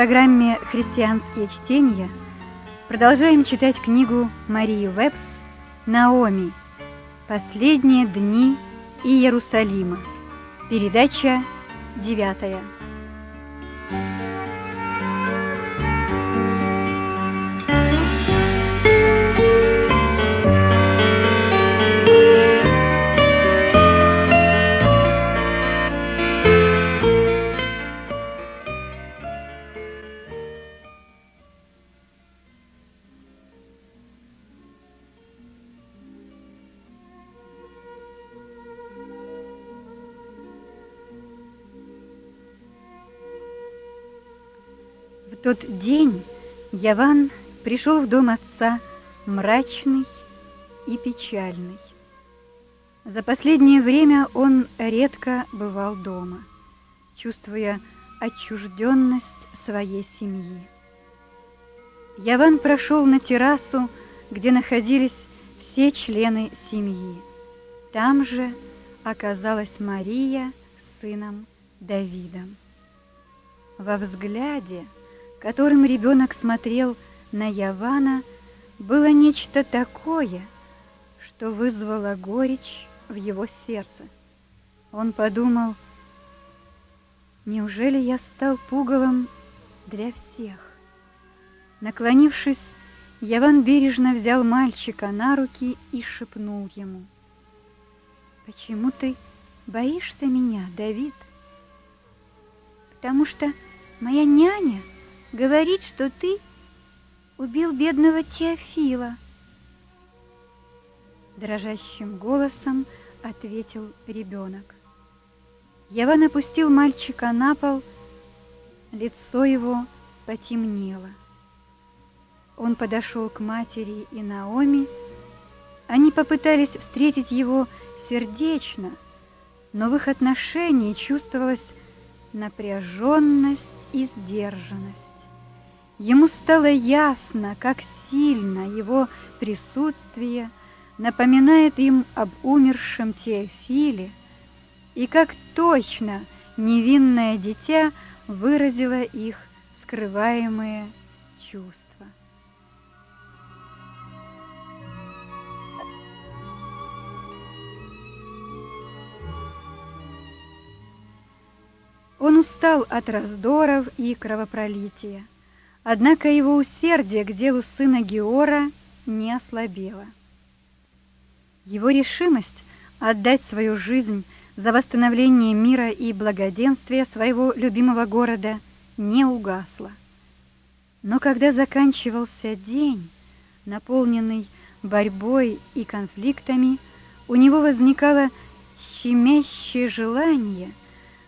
Программе «Христианские чтения» продолжаем читать книгу Марии Вебс «Наоми. Последние дни Иерусалима». Передача девятая. Тот день Яван пришел в дом отца мрачный и печальный. За последнее время он редко бывал дома, чувствуя отчужденность своей семьи. Яван прошел на террасу, где находились все члены семьи. Там же оказалась Мария с сыном Давидом. Во взгляде которым ребенок смотрел на Явана, было нечто такое, что вызвало горечь в его сердце. Он подумал, неужели я стал пугалом для всех? Наклонившись, Яван бережно взял мальчика на руки и шепнул ему. «Почему ты боишься меня, Давид?» «Потому что моя няня говорит, что ты убил бедного Теофила. Дрожащим голосом ответил ребенок. Яван опустил мальчика на пол, лицо его потемнело. Он подошел к матери и Наоми. Они попытались встретить его сердечно, но в их отношении чувствовалась напряженность и сдержанность. Ему стало ясно, как сильно его присутствие напоминает им об умершем Теофиле, и как точно невинное дитя выразило их скрываемые чувства. Он устал от раздоров и кровопролития. Однако его усердие к делу сына Геора не ослабело. Его решимость отдать свою жизнь за восстановление мира и благоденствия своего любимого города не угасла. Но когда заканчивался день, наполненный борьбой и конфликтами, у него возникало щемящее желание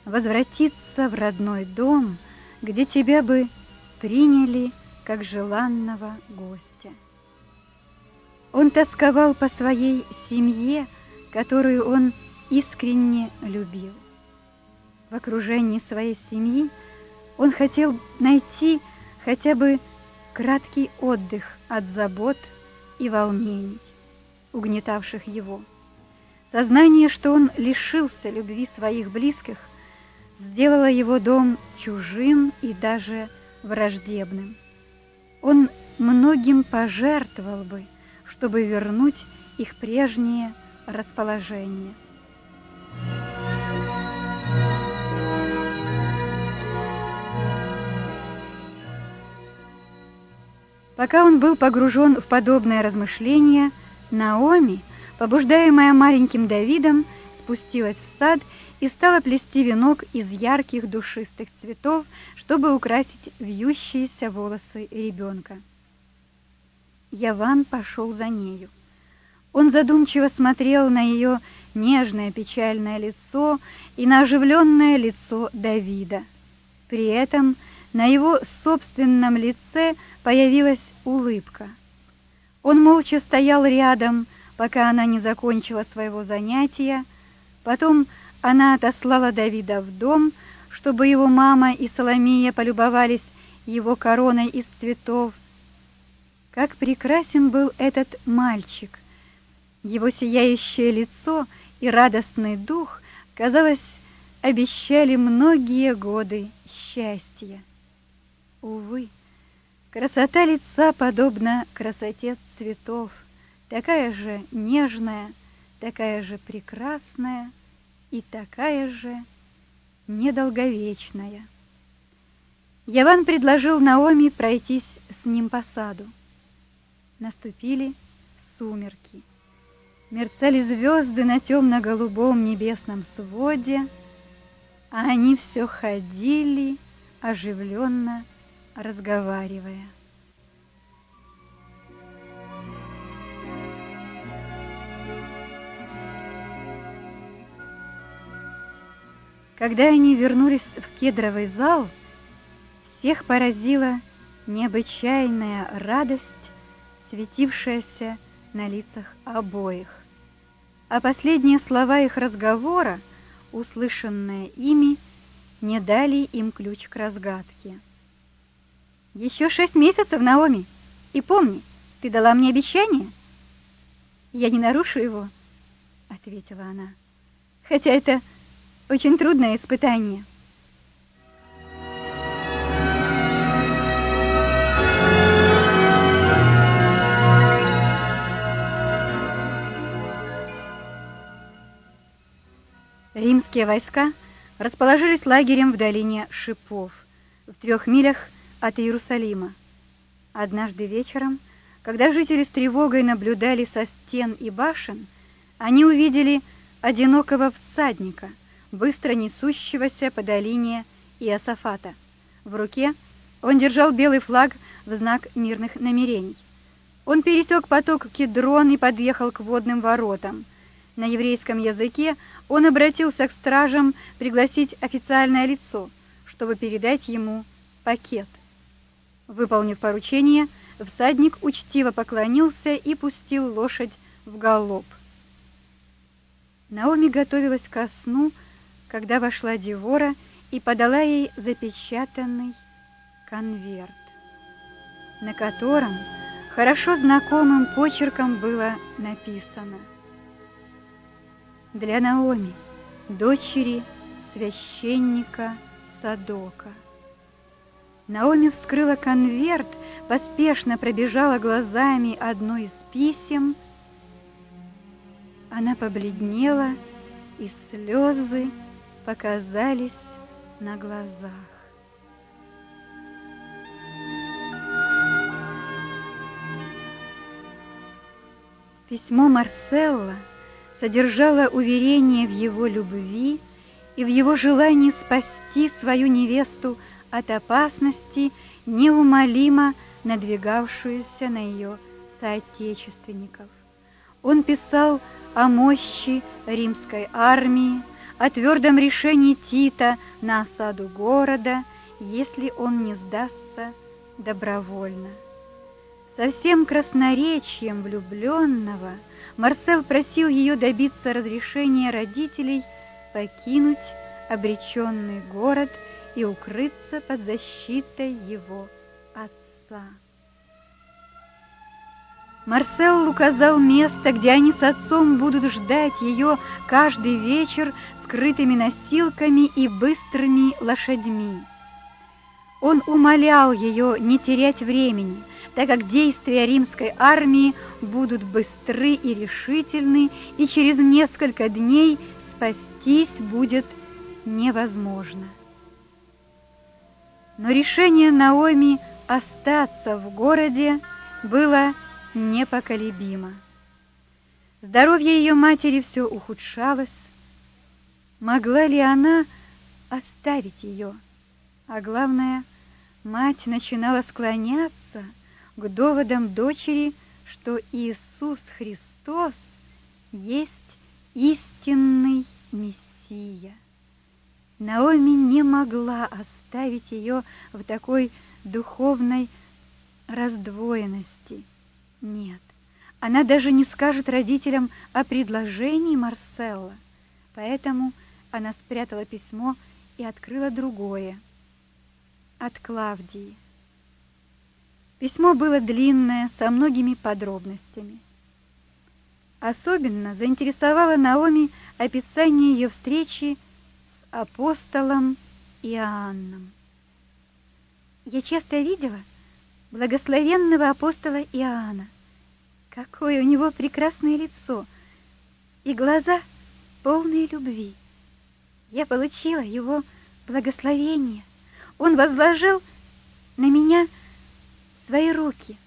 возвратиться в родной дом, где тебя бы приняли как желанного гостя. Он тосковал по своей семье, которую он искренне любил. В окружении своей семьи он хотел найти хотя бы краткий отдых от забот и волнений, угнетавших его. Сознание, что он лишился любви своих близких, сделало его дом чужим и даже враждебным. Он многим пожертвовал бы, чтобы вернуть их прежнее расположение. Пока он был погружен в подобное размышление, Наоми, побуждаемая маленьким Давидом, спустилась в сад и стала плести венок из ярких душистых цветов, чтобы украсить вьющиеся волосы ребенка. Яван пошел за нею. Он задумчиво смотрел на ее нежное печальное лицо и на оживленное лицо Давида. При этом на его собственном лице появилась улыбка. Он молча стоял рядом, пока она не закончила своего занятия, потом она отослала Давида в дом, чтобы его мама и Соломия полюбовались его короной из цветов. Как прекрасен был этот мальчик! Его сияющее лицо и радостный дух, казалось, обещали многие годы счастья. Увы, красота лица подобна красоте цветов, такая же нежная, такая же прекрасная и такая же недолговечная. Яван предложил Наоми пройтись с ним по саду. Наступили сумерки. Мерцали звезды на темно-голубом небесном своде, а они все ходили, оживленно разговаривая. Когда они вернулись в кедровый зал, всех поразила необычайная радость, светившаяся на лицах обоих. А последние слова их разговора, услышанные ими, не дали им ключ к разгадке. «Еще шесть месяцев, Наоми, и помни, ты дала мне обещание?» «Я не нарушу его», — ответила она, «хотя это очень трудное испытание». Римские войска расположились лагерем в долине Шипов, в трех милях от Иерусалима. Однажды вечером, когда жители с тревогой наблюдали со стен и башен, они увидели одинокого всадника, быстро несущегося по долине Иосафата. В руке он держал белый флаг в знак мирных намерений. Он пересек поток Кедрон и подъехал к водным воротам. На еврейском языке он обратился к стражам пригласить официальное лицо, чтобы передать ему пакет. Выполнив поручение, всадник учтиво поклонился и пустил лошадь в галоп. Наоми готовилась ко сну, когда вошла Девора и подала ей запечатанный конверт, на котором хорошо знакомым почерком было написано — для Наоми, дочери священника Садока. Наоми вскрыла конверт, поспешно пробежала глазами одно из писем. Она побледнела, и слезы показались на глазах. Письмо Марселла — содержала уверение в его любви и в его желании спасти свою невесту от опасности, неумолимо надвигавшуюся на ее соотечественников. Он писал о мощи римской армии, о твердом решении Тита на осаду города, если он не сдастся добровольно. Со всем красноречием влюбленного – Марсел просил ее добиться разрешения родителей покинуть обреченный город и укрыться под защитой его отца. Марсел указал место, где они с отцом будут ждать ее каждый вечер скрытыми носилками и быстрыми лошадьми. Он умолял ее не терять времени, так как действия римской армии будут быстры и решительны, и через несколько дней спастись будет невозможно. Но решение Наоми остаться в городе было непоколебимо. Здоровье ее матери все ухудшалось. Могла ли она оставить ее? А главное, мать начинала склоняться к доводам дочери, что Иисус Христос есть истинный Мессия. Наоми не могла оставить ее в такой духовной раздвоенности. Нет, она даже не скажет родителям о предложении Марселла, поэтому она спрятала письмо и открыла другое от Клавдии. Письмо было длинное, со многими подробностями. Особенно заинтересовало Наоми описание ее встречи с апостолом Иоанном. Я часто видела благословенного апостола Иоанна. Какое у него прекрасное лицо и глаза полные любви. Я получила его благословение. Он возложил на меня свои руки.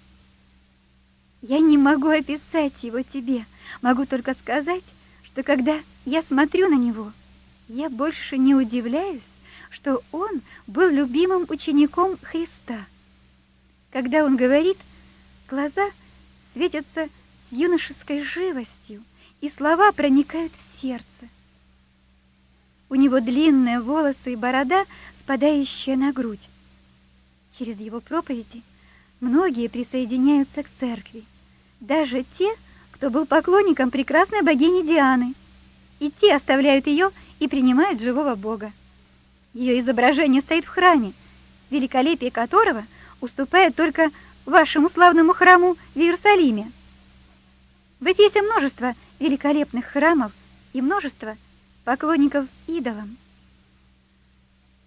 Я не могу описать его тебе, могу только сказать, что когда я смотрю на него, я больше не удивляюсь, что он был любимым учеником Христа. Когда он говорит, глаза светятся с юношеской живостью, и слова проникают в сердце. У него длинные волосы и борода, спадающая на грудь. Через его проповеди многие присоединяются к церкви, даже те, кто был поклонником прекрасной богини Дианы, и те оставляют ее и принимают живого Бога. Ее изображение стоит в храме, великолепие которого уступает только вашему славному храму в Иерусалиме. В Эфесе множество великолепных храмов и множество поклонников идолам.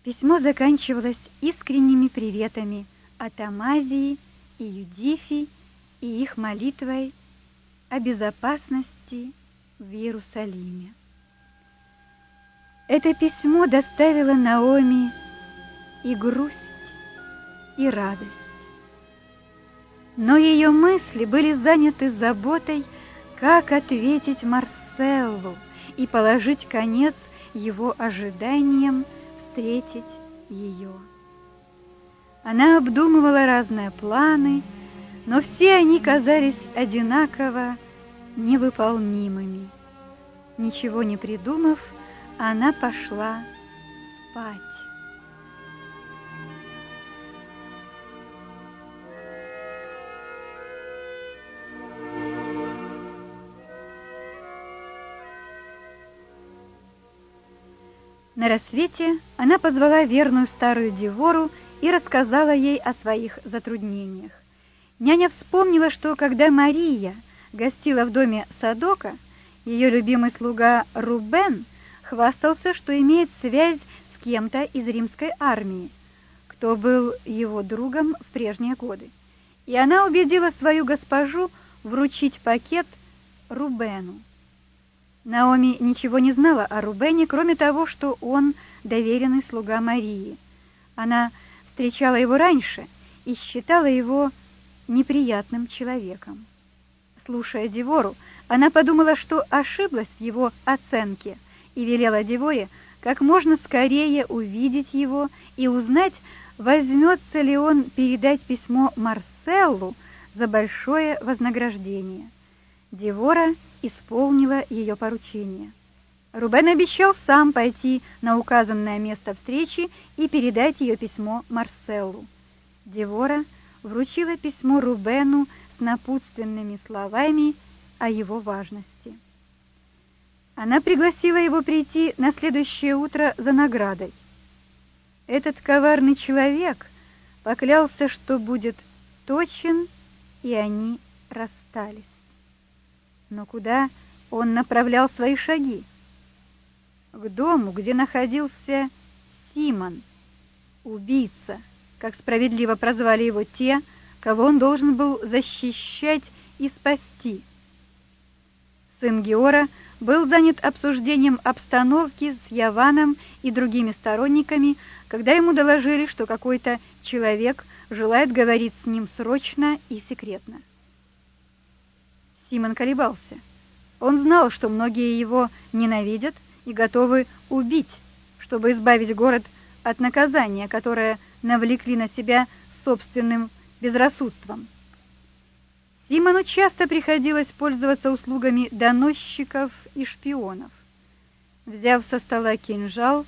Письмо заканчивалось искренними приветами от Амазии и Юдифи и их молитвой о безопасности в Иерусалиме. Это письмо доставило Наоми и грусть, и радость. Но ее мысли были заняты заботой, как ответить Марселлу и положить конец его ожиданиям встретить ее. Она обдумывала разные планы, но все они казались одинаково невыполнимыми. Ничего не придумав, она пошла спать. На рассвете она позвала верную старую Девору и рассказала ей о своих затруднениях. Няня вспомнила, что когда Мария гостила в доме Садока, ее любимый слуга Рубен хвастался, что имеет связь с кем-то из римской армии, кто был его другом в прежние годы. И она убедила свою госпожу вручить пакет Рубену. Наоми ничего не знала о Рубене, кроме того, что он доверенный слуга Марии. Она встречала его раньше и считала его неприятным человеком. Слушая Девору, она подумала, что ошиблась в его оценке и велела Деворе как можно скорее увидеть его и узнать, возьмется ли он передать письмо Марселлу за большое вознаграждение. Девора исполнила ее поручение. Рубен обещал сам пойти на указанное место встречи и передать ее письмо Марселу. Девора вручила письмо Рубену с напутственными словами о его важности. Она пригласила его прийти на следующее утро за наградой. Этот коварный человек поклялся, что будет точен, и они расстались. Но куда он направлял свои шаги? К дому, где находился Симон, убийца, как справедливо прозвали его те, кого он должен был защищать и спасти. Сын Геора был занят обсуждением обстановки с Яваном и другими сторонниками, когда ему доложили, что какой-то человек желает говорить с ним срочно и секретно. Симон колебался. Он знал, что многие его ненавидят и готовы убить, чтобы избавить город от наказания, которое навлекли на себя собственным безрассудством. Симону часто приходилось пользоваться услугами доносчиков и шпионов. Взяв со стола кинжал,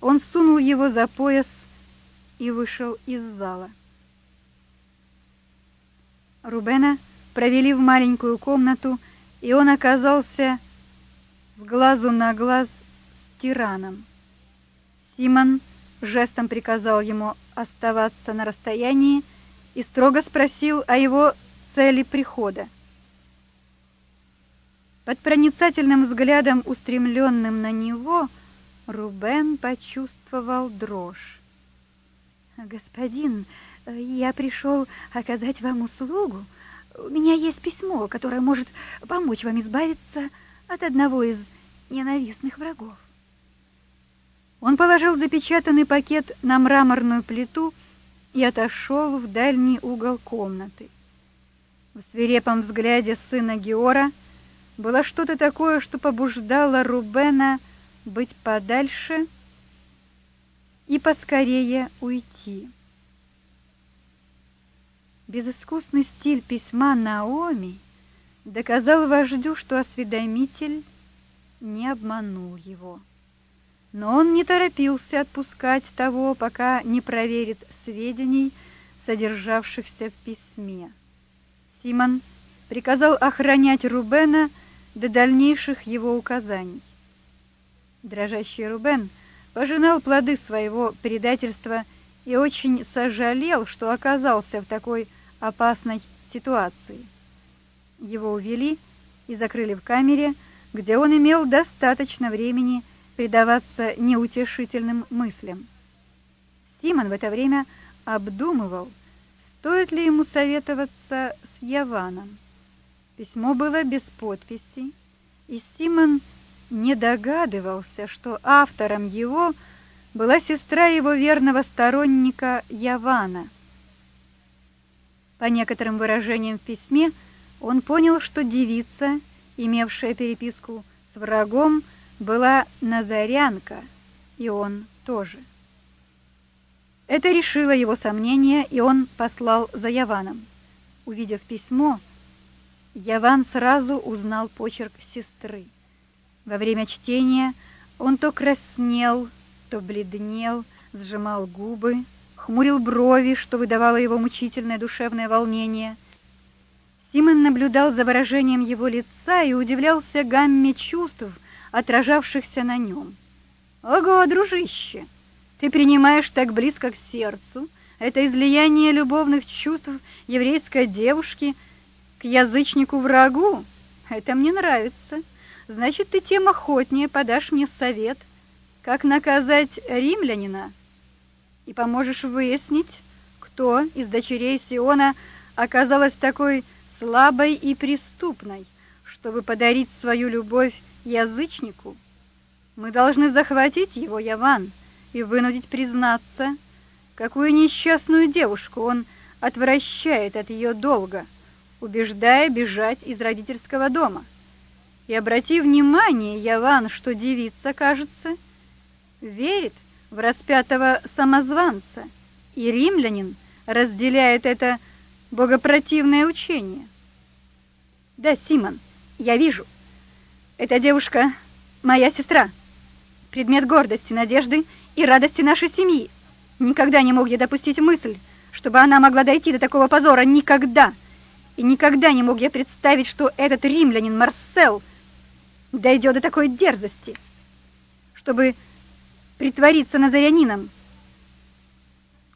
он сунул его за пояс и вышел из зала. Рубена провели в маленькую комнату, и он оказался с глазу на глаз с тираном. Симон жестом приказал ему оставаться на расстоянии и строго спросил о его цели прихода. Под проницательным взглядом, устремленным на него, Рубен почувствовал дрожь. Господин, я пришел оказать вам услугу. У меня есть письмо, которое может помочь вам избавиться от одного из ненавистных врагов. Он положил запечатанный пакет на мраморную плиту и отошел в дальний угол комнаты. В свирепом взгляде сына Геора было что-то такое, что побуждало Рубена быть подальше и поскорее уйти. Безыскусный стиль письма Наоми доказал вождю, что осведомитель не обманул его. Но он не торопился отпускать того, пока не проверит сведений, содержавшихся в письме. Симон приказал охранять Рубена до дальнейших его указаний. Дрожащий Рубен пожинал плоды своего предательства и очень сожалел, что оказался в такой опасной ситуации. Его увели и закрыли в камере, где он имел достаточно времени предаваться неутешительным мыслям. Симон в это время обдумывал, стоит ли ему советоваться с Яваном. Письмо было без подписи, и Симон не догадывался, что автором его была сестра его верного сторонника Явана. По некоторым выражениям в письме он понял, что девица, имевшая переписку с врагом, была назарянка, и он тоже. Это решило его сомнения, и он послал за Яваном. Увидев письмо, Яван сразу узнал почерк сестры. Во время чтения он то краснел, то бледнел, сжимал губы, хмурил брови, что выдавало его мучительное душевное волнение. Симон наблюдал за выражением его лица и удивлялся гамме чувств, отражавшихся на нем. «Ого, дружище, ты принимаешь так близко к сердцу это излияние любовных чувств еврейской девушки к язычнику-врагу? Это мне нравится. Значит, ты тем охотнее подашь мне совет, как наказать римлянина, и поможешь выяснить, кто из дочерей Сиона оказалась такой слабой и преступной, чтобы подарить свою любовь язычнику, мы должны захватить его, Яван, и вынудить признаться, какую несчастную девушку он отвращает от ее долга, убеждая бежать из родительского дома. И обрати внимание, Яван, что девица, кажется, верит в распятого самозванца, и римлянин разделяет это богопротивное учение. Да, Симон, я вижу, эта девушка моя сестра, предмет гордости, надежды и радости нашей семьи. Никогда не мог я допустить мысль, чтобы она могла дойти до такого позора. Никогда! И никогда не мог я представить, что этот римлянин Марсел дойдет до такой дерзости, чтобы притвориться назарянином,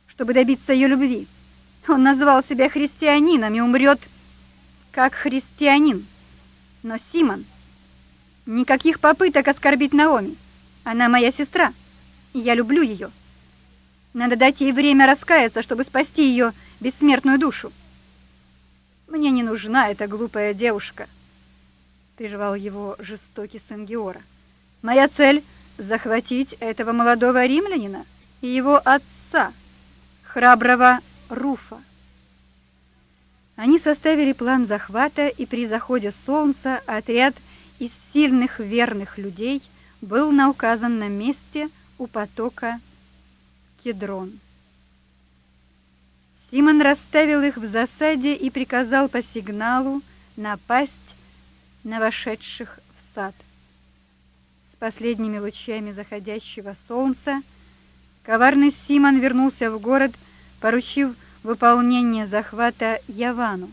чтобы добиться ее любви. Он назвал себя христианином и умрет как христианин. Но Симон Никаких попыток оскорбить Наоми. Она моя сестра, и я люблю ее. Надо дать ей время раскаяться, чтобы спасти ее бессмертную душу. Мне не нужна эта глупая девушка, прервал его жестокий сын Геора. Моя цель захватить этого молодого римлянина и его отца, храброго Руфа. Они составили план захвата, и при заходе солнца отряд из сильных верных людей был на указанном месте у потока Кедрон. Симон расставил их в засаде и приказал по сигналу напасть на вошедших в сад. Последними лучами заходящего солнца коварный Симон вернулся в город, поручив выполнение захвата Явану.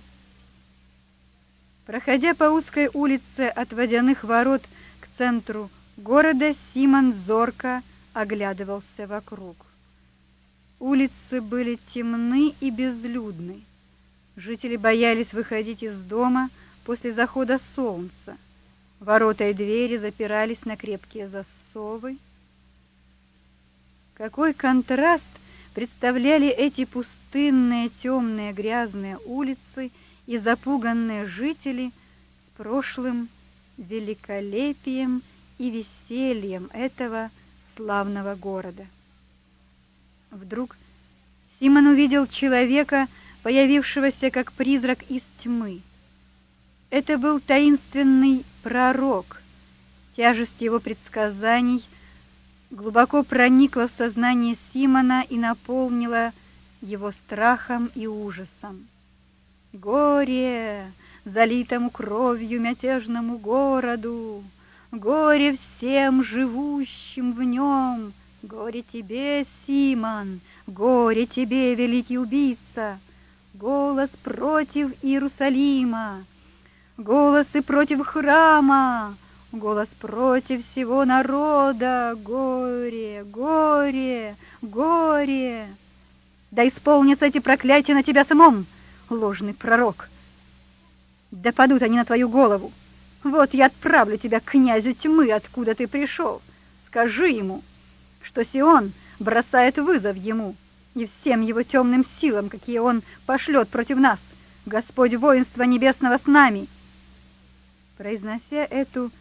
Проходя по узкой улице от водяных ворот к центру города, Симон зорко оглядывался вокруг. Улицы были темны и безлюдны. Жители боялись выходить из дома после захода солнца. Ворота и двери запирались на крепкие засовы. Какой контраст представляли эти пустынные, темные, грязные улицы и запуганные жители с прошлым великолепием и весельем этого славного города. Вдруг Симон увидел человека, появившегося как призрак из тьмы. Это был таинственный пророк. Тяжесть его предсказаний глубоко проникла в сознание Симона и наполнила его страхом и ужасом. Горе залитому кровью мятежному городу, горе всем живущим в нем, горе тебе, Симон, горе тебе, великий убийца, голос против Иерусалима, голосы против храма, голос против всего народа, горе, горе, горе. Да исполнятся эти проклятия на тебя самом, ложный пророк. Да падут они на твою голову. Вот я отправлю тебя к князю тьмы, откуда ты пришел. Скажи ему, что Сион бросает вызов ему и всем его темным силам, какие он пошлет против нас. Господь воинства небесного с нами. Произнося эту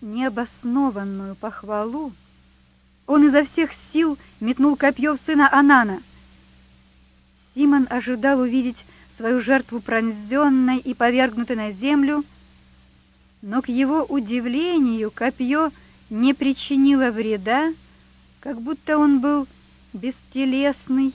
необоснованную похвалу, он изо всех сил метнул копье в сына Анана. Симон ожидал увидеть свою жертву пронзенной и повергнутой на землю, но к его удивлению копье не причинило вреда, как будто он был бестелесный.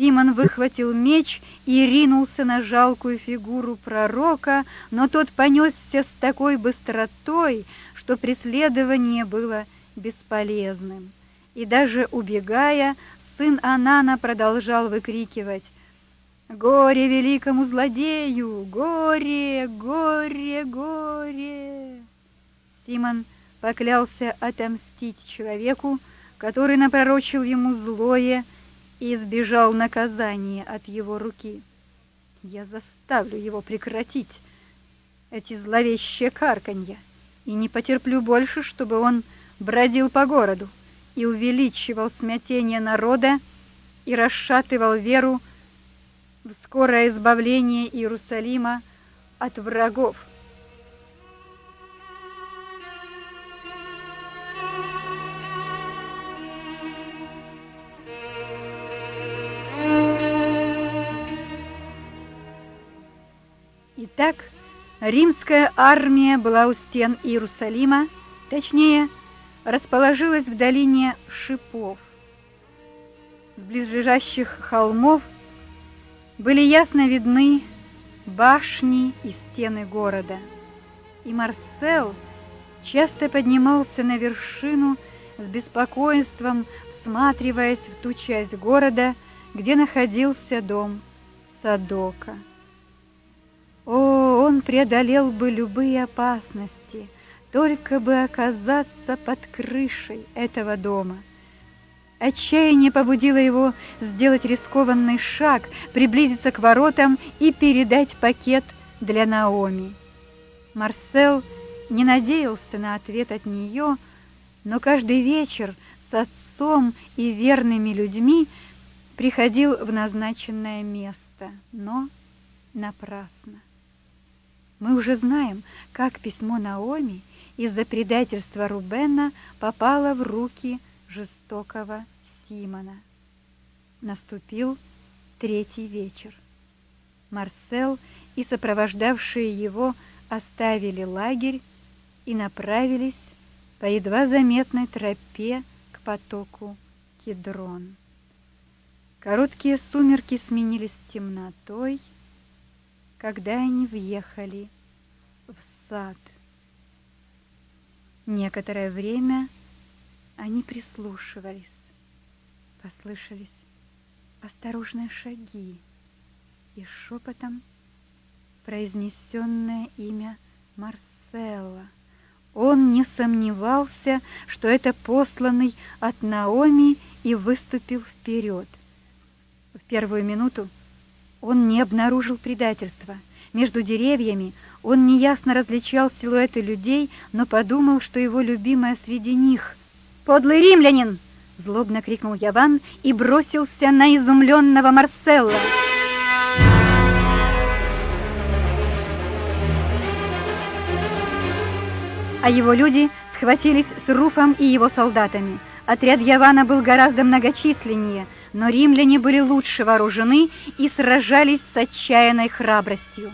Симон выхватил меч и ринулся на жалкую фигуру пророка, но тот понесся с такой быстротой, что преследование было бесполезным. И даже убегая, сын Анана продолжал выкрикивать Горе великому злодею! Горе, горе, горе! Симон поклялся отомстить человеку, который напророчил ему злое и избежал наказания от его руки. Я заставлю его прекратить эти зловещие карканья и не потерплю больше, чтобы он бродил по городу и увеличивал смятение народа и расшатывал веру в скорое избавление Иерусалима от врагов. Итак, римская армия была у стен Иерусалима, точнее, расположилась в долине Шипов. С близлежащих холмов были ясно видны башни и стены города. И Марсел часто поднимался на вершину с беспокойством, всматриваясь в ту часть города, где находился дом Садока. О, он преодолел бы любые опасности, только бы оказаться под крышей этого дома — Отчаяние побудило его сделать рискованный шаг, приблизиться к воротам и передать пакет для Наоми. Марсел не надеялся на ответ от нее, но каждый вечер с отцом и верными людьми приходил в назначенное место, но напрасно. Мы уже знаем, как письмо Наоми из-за предательства Рубена попало в руки жестокого Симона. Наступил третий вечер. Марсел и сопровождавшие его оставили лагерь и направились по едва заметной тропе к потоку Кедрон. Короткие сумерки сменились темнотой, когда они въехали в сад. Некоторое время они прислушивались. Послышались осторожные шаги и шепотом произнесенное имя Марселла. Он не сомневался, что это посланный от Наоми и выступил вперед. В первую минуту он не обнаружил предательства. Между деревьями он неясно различал силуэты людей, но подумал, что его любимая среди них — «Подлый римлянин!» — Злобно крикнул Яван и бросился на изумленного Марселла. А его люди схватились с Руфом и его солдатами. Отряд Явана был гораздо многочисленнее, но римляне были лучше вооружены и сражались с отчаянной храбростью.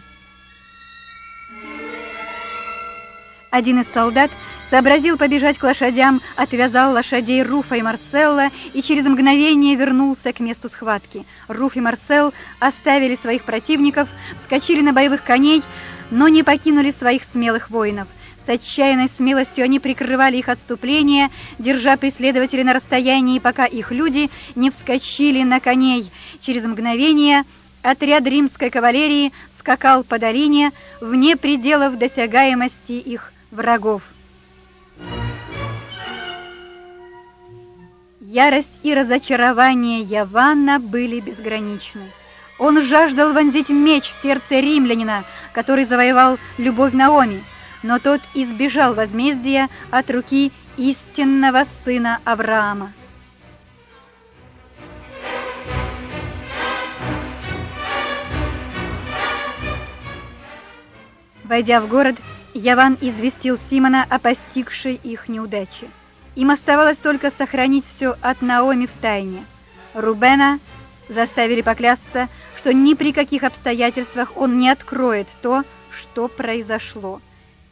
Один из солдат сообразил побежать к лошадям, отвязал лошадей Руфа и Марселла и через мгновение вернулся к месту схватки. Руф и Марсел оставили своих противников, вскочили на боевых коней, но не покинули своих смелых воинов. С отчаянной смелостью они прикрывали их отступление, держа преследователей на расстоянии, пока их люди не вскочили на коней. Через мгновение отряд римской кавалерии скакал по долине вне пределов досягаемости их врагов. Ярость и разочарование Яванна были безграничны. Он жаждал вонзить меч в сердце римлянина, который завоевал любовь Наоми, но тот избежал возмездия от руки истинного сына Авраама. Войдя в город, Яван известил Симона о постигшей их неудаче. Им оставалось только сохранить все от Наоми в тайне. Рубена заставили поклясться, что ни при каких обстоятельствах он не откроет то, что произошло.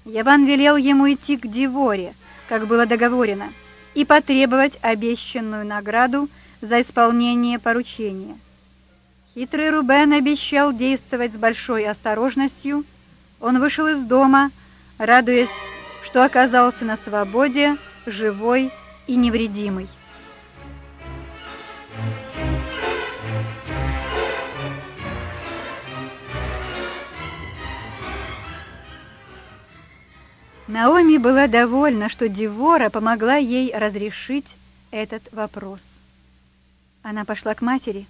Яван велел ему идти к Диворе, как было договорено, и потребовать обещанную награду за исполнение поручения. Хитрый Рубен обещал действовать с большой осторожностью. Он вышел из дома, радуясь, что оказался на свободе, живой и невредимый. Наоми была довольна, что Девора помогла ей разрешить этот вопрос. Она пошла к матери,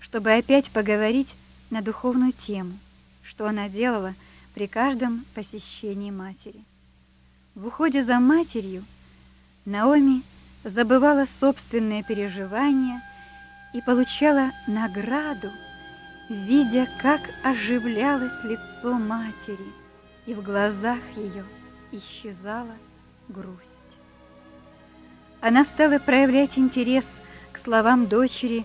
чтобы опять поговорить на духовную тему, что она делала при каждом посещении матери. В уходе за матерью Наоми забывала собственные переживания и получала награду, видя, как оживлялось лицо матери, и в глазах ее – исчезала грусть. Она стала проявлять интерес к словам дочери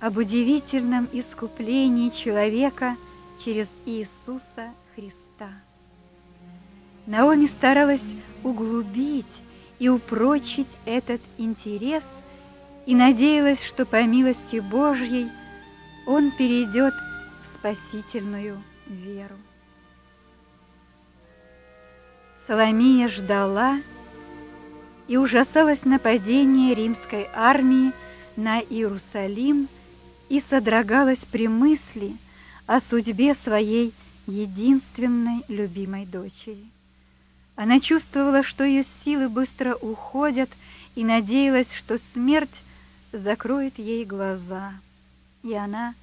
об удивительном искуплении человека через Иисуса Христа. Наоми старалась углубить и упрочить этот интерес и надеялась, что по милости Божьей он перейдет в спасительную веру. Соломия ждала и ужасалась нападения римской армии на Иерусалим и содрогалась при мысли о судьбе своей единственной любимой дочери. Она чувствовала, что ее силы быстро уходят, и надеялась, что смерть закроет ей глаза, и она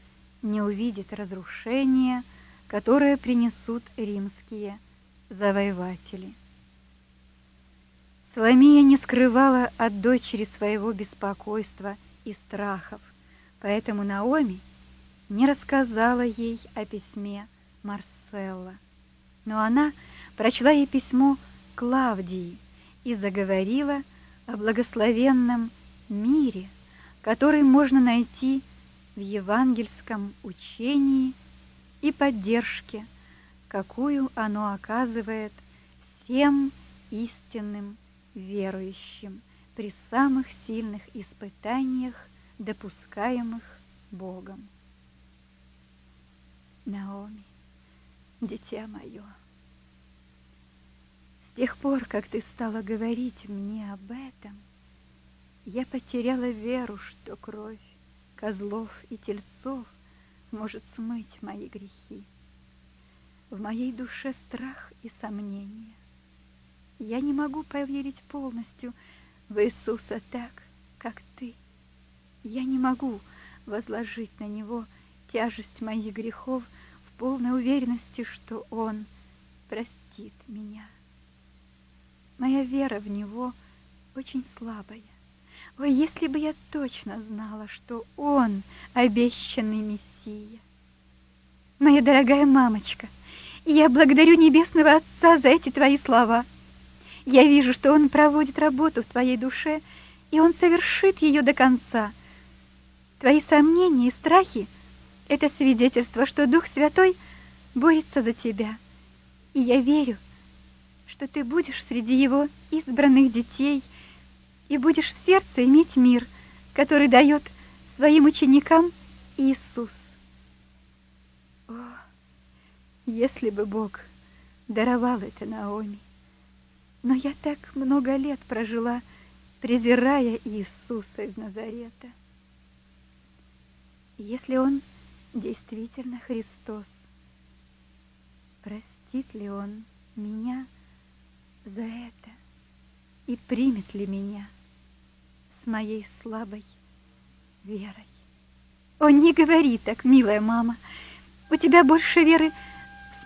не увидит разрушения, которое принесут римские завоеватели. Соломия не скрывала от дочери своего беспокойства и страхов, поэтому Наоми не рассказала ей о письме Марселла. Но она прочла ей письмо Клавдии и заговорила о благословенном мире, который можно найти в евангельском учении и поддержке какую оно оказывает всем истинным верующим при самых сильных испытаниях, допускаемых Богом. Наоми, дитя мое, с тех пор, как ты стала говорить мне об этом, я потеряла веру, что кровь козлов и тельцов может смыть мои грехи. В моей душе страх и сомнение. Я не могу поверить полностью в Иисуса так, как ты. Я не могу возложить на Него тяжесть моих грехов в полной уверенности, что Он простит меня. Моя вера в Него очень слабая. Ой, если бы я точно знала, что он обещанный Мессия. Моя дорогая мамочка, я благодарю Небесного Отца за эти твои слова. Я вижу, что он проводит работу в твоей душе, и он совершит ее до конца. Твои сомнения и страхи — это свидетельство, что Дух Святой борется за тебя. И я верю, что ты будешь среди его избранных детей и будешь в сердце иметь мир, который дает своим ученикам Иисус. О, если бы Бог даровал это Наоми! Но я так много лет прожила, презирая Иисуса из Назарета. Если Он действительно Христос, простит ли Он меня за это и примет ли меня с моей слабой верой? О, не говори так, милая мама, у тебя больше веры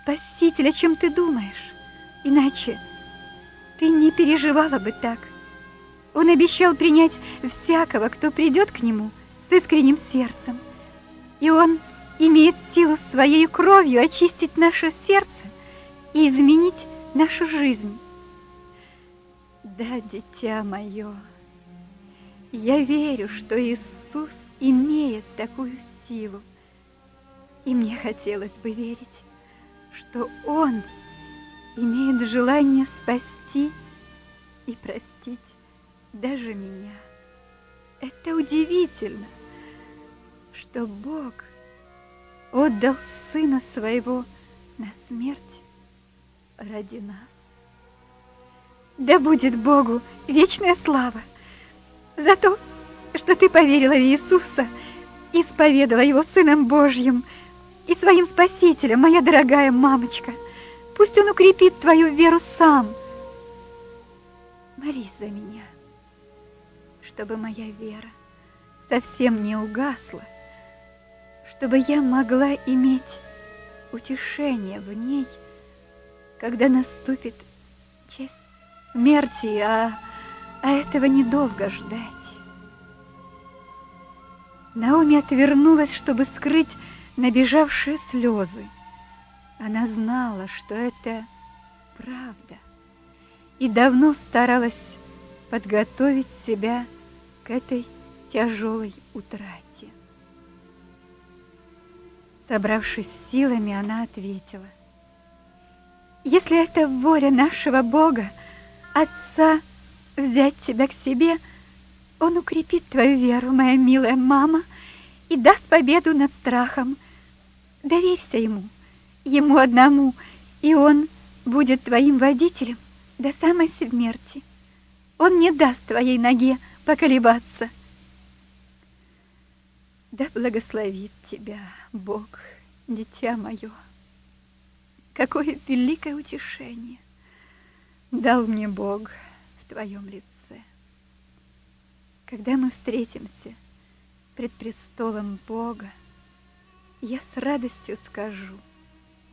Спасителя, чем ты думаешь, иначе ты не переживала бы так. Он обещал принять всякого, кто придет к нему с искренним сердцем. И он имеет силу своей кровью очистить наше сердце и изменить нашу жизнь. Да, дитя мое, я верю, что Иисус имеет такую силу. И мне хотелось бы верить, что Он имеет желание спасти и простить даже меня. Это удивительно, что Бог отдал Сына Своего на смерть ради нас. Да будет Богу вечная слава за то, что ты поверила в Иисуса, исповедала Его Сыном Божьим и своим Спасителем, моя дорогая мамочка. Пусть Он укрепит твою веру сам. Молись за меня чтобы моя вера совсем не угасла, чтобы я могла иметь утешение в ней, когда наступит часть смерти, а, а этого недолго ждать. Наоми отвернулась, чтобы скрыть набежавшие слезы. Она знала, что это правда, и давно старалась подготовить себя к этой тяжелой утрате. Собравшись силами, она ответила. Если это воля нашего Бога, Отца, взять тебя к себе, Он укрепит твою веру, моя милая мама, и даст победу над страхом. Доверься Ему, Ему одному, и Он будет твоим водителем до самой смерти. Он не даст твоей ноге поколебаться. Да благословит тебя Бог, дитя мое. Какое великое утешение дал мне Бог в твоем лице. Когда мы встретимся пред престолом Бога, я с радостью скажу,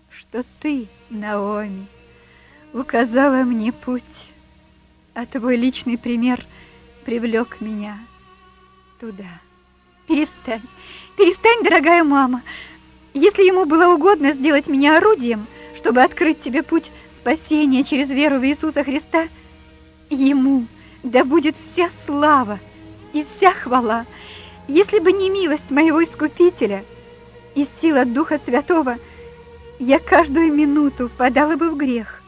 что ты, Наоми, указала мне путь, а твой личный пример — привлек меня туда. Перестань, перестань, дорогая мама. Если ему было угодно сделать меня орудием, чтобы открыть тебе путь спасения через веру в Иисуса Христа, ему да будет вся слава и вся хвала. Если бы не милость моего Искупителя и сила Духа Святого, я каждую минуту впадала бы в грех.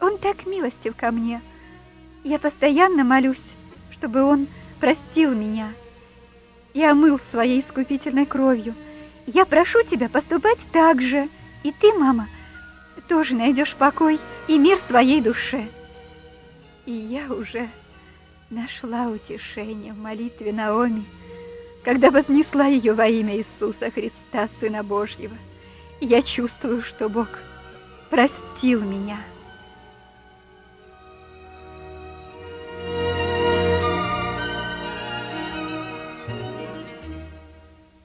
Он так милостив ко мне. Я постоянно молюсь чтобы он простил меня и омыл своей искупительной кровью. Я прошу тебя поступать так же, и ты, мама, тоже найдешь покой и мир своей душе. И я уже нашла утешение в молитве Наоми, когда вознесла ее во имя Иисуса Христа, Сына Божьего. Я чувствую, что Бог простил меня.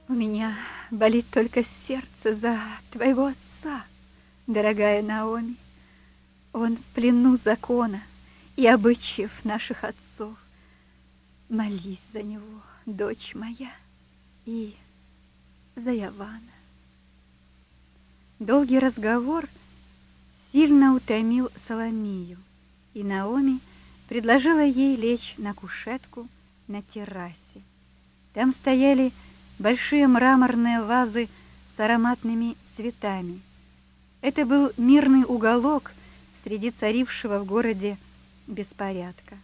меня болит только сердце за твоего отца, дорогая Наоми. Он в плену закона и обычаев наших отцов. молись за него, дочь моя, и за Явана. Долгий разговор сильно утомил Соломию, и Наоми предложила ей лечь на кушетку на террасе. Там стояли большие мраморные вазы с ароматными цветами. Это был мирный уголок среди царившего в городе беспорядка.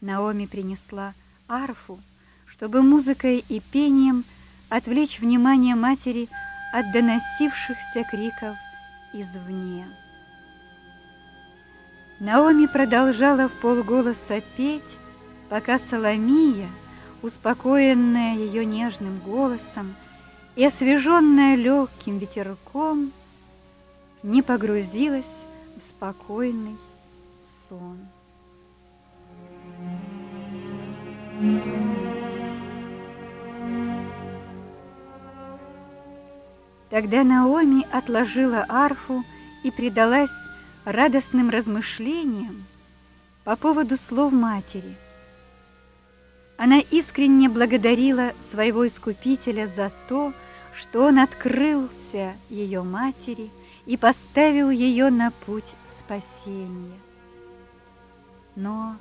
Наоми принесла арфу, чтобы музыкой и пением отвлечь внимание матери от доносившихся криков извне. Наоми продолжала в полголоса петь, пока Соломия, успокоенная ее нежным голосом и освеженная легким ветерком, не погрузилась в спокойный сон. Тогда Наоми отложила арфу и предалась радостным размышлениям по поводу слов матери. Она искренне благодарила своего Искупителя за то, что он открылся ее матери и поставил ее на путь спасения. Но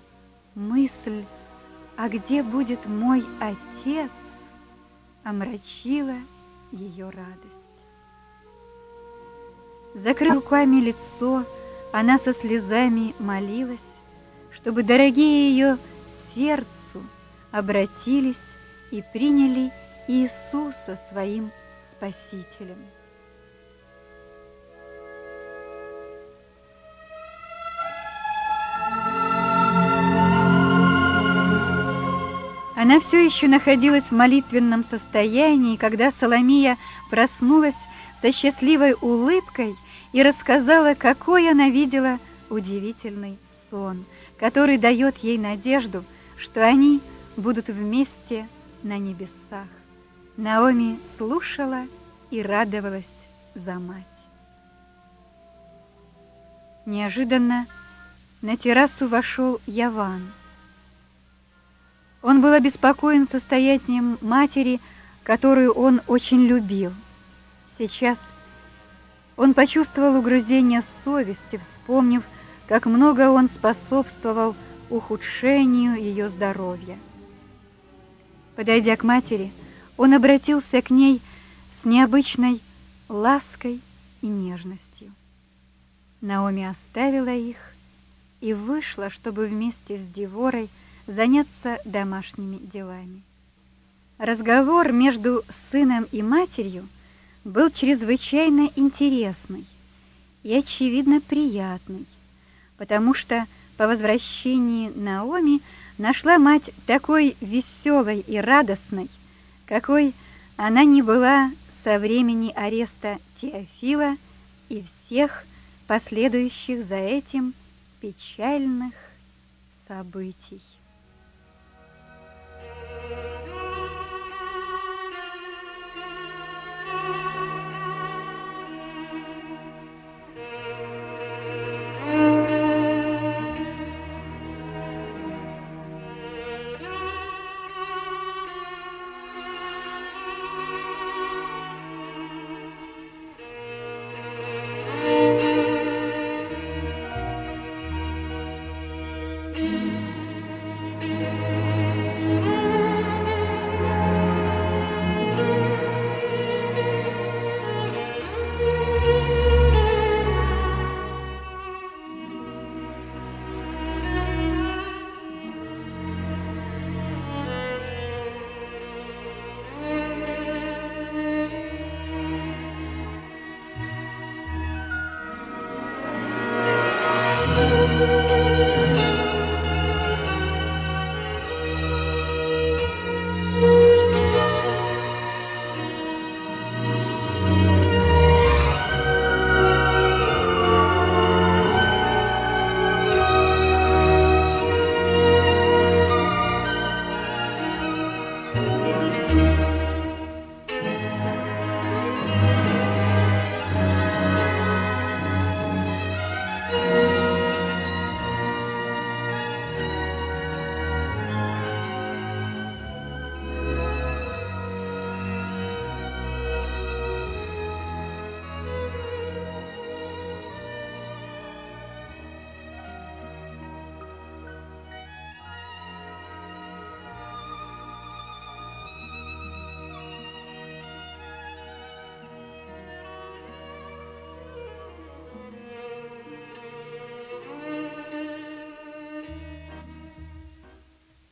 мысль а где будет мой отец, омрачила ее радость. Закрыв руками лицо, она со слезами молилась, чтобы дорогие ее сердцу обратились и приняли Иисуса своим Спасителем. Она все еще находилась в молитвенном состоянии, когда Соломия проснулась со счастливой улыбкой и рассказала, какой она видела удивительный сон, который дает ей надежду, что они будут вместе на небесах. Наоми слушала и радовалась за мать. Неожиданно на террасу вошел Яван — он был обеспокоен состоянием матери, которую он очень любил. Сейчас он почувствовал угрызение совести, вспомнив, как много он способствовал ухудшению ее здоровья. Подойдя к матери, он обратился к ней с необычной лаской и нежностью. Наоми оставила их и вышла, чтобы вместе с Деворой заняться домашними делами. Разговор между сыном и матерью был чрезвычайно интересный и, очевидно, приятный, потому что по возвращении Наоми нашла мать такой веселой и радостной, какой она не была со времени ареста Теофила и всех последующих за этим печальных событий.